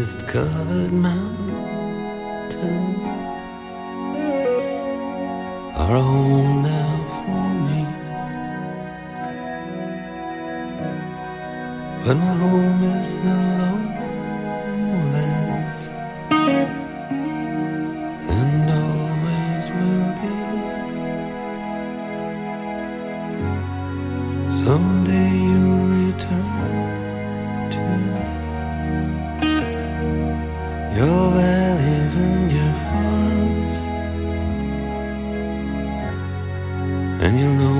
covered mountains are home now for me. But my home is the lowlands and always will be. Someday you'll return to your valleys and your farms, and you'll no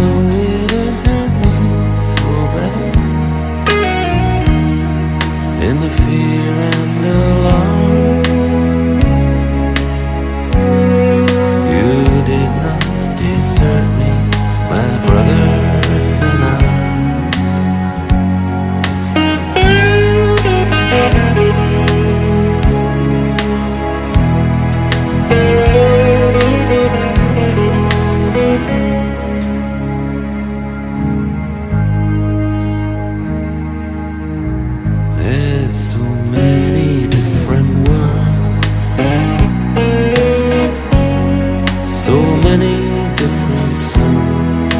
So many different worlds, so many different suns,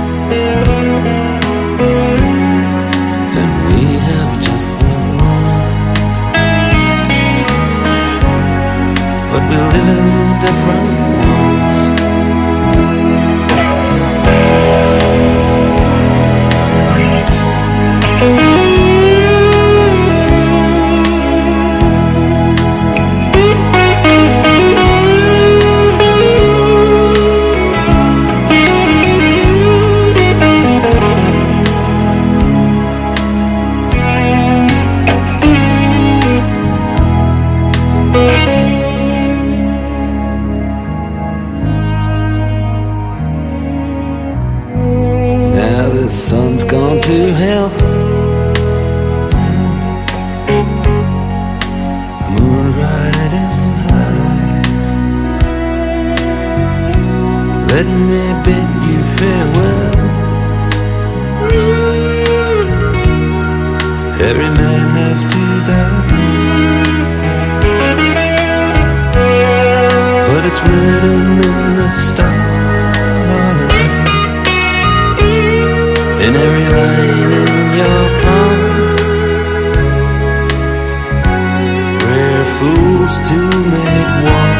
and we have just one. But we live in different Sun's gone to hell. And the moon's riding high. Let me bid you farewell. Every man has to die. But it's written in the stars. In your palm. We're fools to make war.